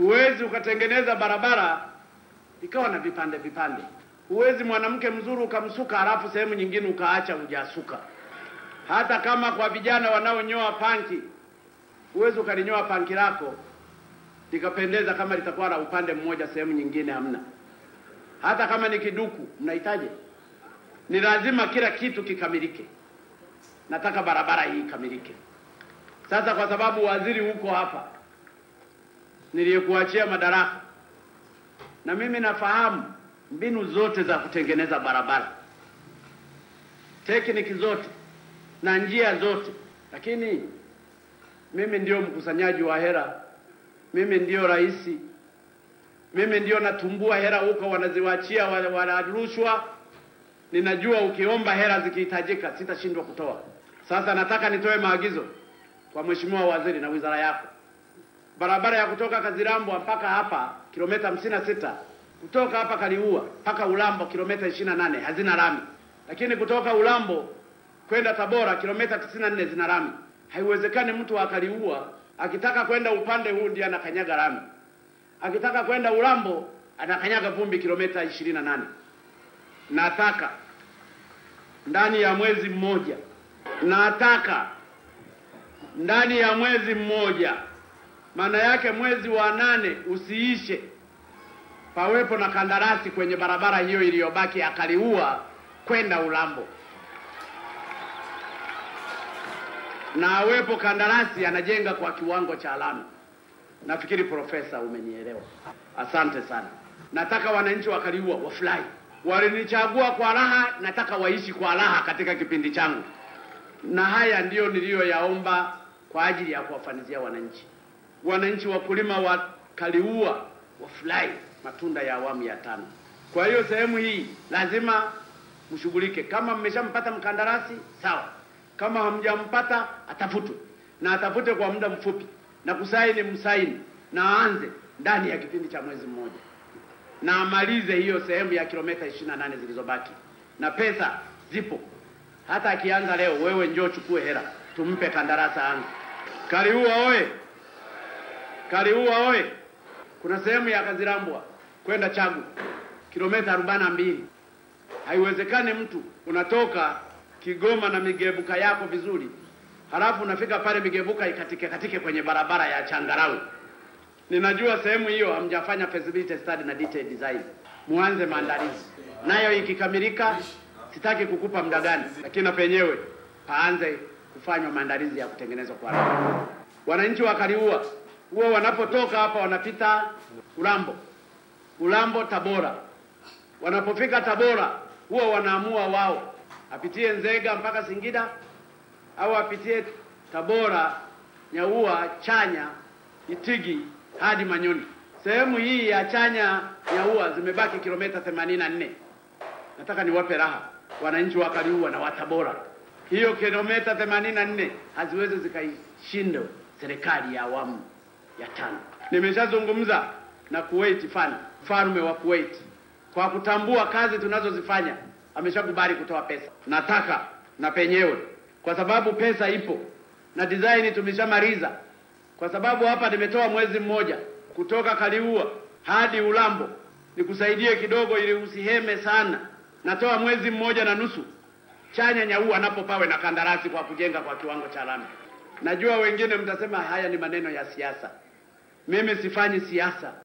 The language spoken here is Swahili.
Huwezi ukatengeneza barabara ikawa na vipande vipande. Huwezi mwanamke mzuri ukamsuka halafu sehemu nyingine ukaacha hujasuka. Hata kama kwa vijana wanaonyoa panki, huwezi ukalinyoa panki lako likapendeza kama litakuwa la upande mmoja, sehemu nyingine hamna. Hata kama ni kiduku, mnahitaji ni lazima kila kitu kikamilike. Nataka barabara hii ikamilike. Sasa kwa sababu waziri huko hapa, niliyekuachia madaraka, na mimi nafahamu mbinu zote za kutengeneza barabara, tekniki zote na njia zote, lakini mimi ndio mkusanyaji wa hera, mimi ndio rais, mimi ndio natumbua hera huko, wanaziwachia wanarushwa. Ninajua ukiomba hera zikihitajika, sitashindwa kutoa. Sasa nataka nitoe maagizo kwa mheshimiwa waziri na wizara yako, barabara ya kutoka Kazirambwa mpaka hapa kilomita hamsini na sita kutoka hapa Kaliua mpaka Ulambo kilomita ishirini na nane hazina lami, lakini kutoka Ulambo kwenda Tabora kilomita tisini na nne zina lami. Haiwezekani mtu wa Kaliua akitaka kwenda upande huu ndiye anakanyaga lami, akitaka kwenda Ulambo anakanyaga vumbi kilomita ishirini na nane. Nataka ndani ya mwezi mmoja, nataka ndani ya mwezi mmoja, maana yake mwezi wa nane usiishe, pawepo na kandarasi kwenye barabara hiyo iliyobaki Akaliua kwenda Ulambo, na awepo kandarasi anajenga kwa kiwango cha lami. Nafikiri profesa, umenielewa. Asante sana. Nataka wananchi wa Kaliua wafurahi, walinichagua kwa raha, nataka waishi kwa raha katika kipindi changu, na haya ndiyo niliyoyaomba kwa ajili ya kuwafanizia wananchi. Wananchi wakulima wa Kaliua wafurahi matunda ya awamu ya tano. Kwa hiyo sehemu hii lazima mshughulike. Kama mmeshampata mkandarasi sawa, kama hamjampata atafutwe na atafute kwa muda mfupi, na kusaini msaini, na aanze ndani ya kipindi cha mwezi mmoja, na amalize hiyo sehemu ya kilomita 28 zilizobaki, na pesa zipo. Hata akianza leo, wewe njoo chukue hela, tumpe kandarasi aanze. Kaliua oye! Kaliua oye! Kuna sehemu ya Kazirambwa kwenda Chagu kilomita arobaini na mbili. Haiwezekani mtu unatoka Kigoma na migebuka yako vizuri, halafu unafika pale migebuka ikatike katike kwenye barabara ya changarawe. Ninajua sehemu hiyo hamjafanya feasibility study na detail design, muanze maandalizi nayo. Ikikamilika, sitaki kukupa muda gani, lakini na penyewe paanze kufanywa maandalizi ya kutengenezwa kwa. Wananchi wa Kaliua huwa wanapotoka hapa wanapita Ulambo, Urambo Tabora. Wanapofika Tabora huwa wanaamua wao apitie Nzega mpaka Singida au apitie Tabora, Nyaua, Chanya, Itigi hadi Manyoni. Sehemu hii ya Chanya, Nyaua zimebaki kilomita 84. Nataka niwape raha wananchi wa Kaliua na watabora hiyo kilomita 84 haziwezi zikaishinda serikali ya awamu ya tano. Nimeshazungumza na Kuwait fan mfalme wa Kuwait, kwa kutambua kazi tunazozifanya ameshakubali kutoa pesa. Nataka na penyewe, kwa sababu pesa ipo na design tumeshamaliza, kwa sababu hapa nimetoa mwezi mmoja kutoka Kaliua hadi Ulambo, nikusaidie kidogo ili usiheme sana. Natoa mwezi mmoja na nusu. Chanya Nyaua napo pawe na kandarasi kwa kujenga kwa kiwango cha lami. Najua wengine mtasema haya ni maneno ya siasa. Mimi sifanyi siasa.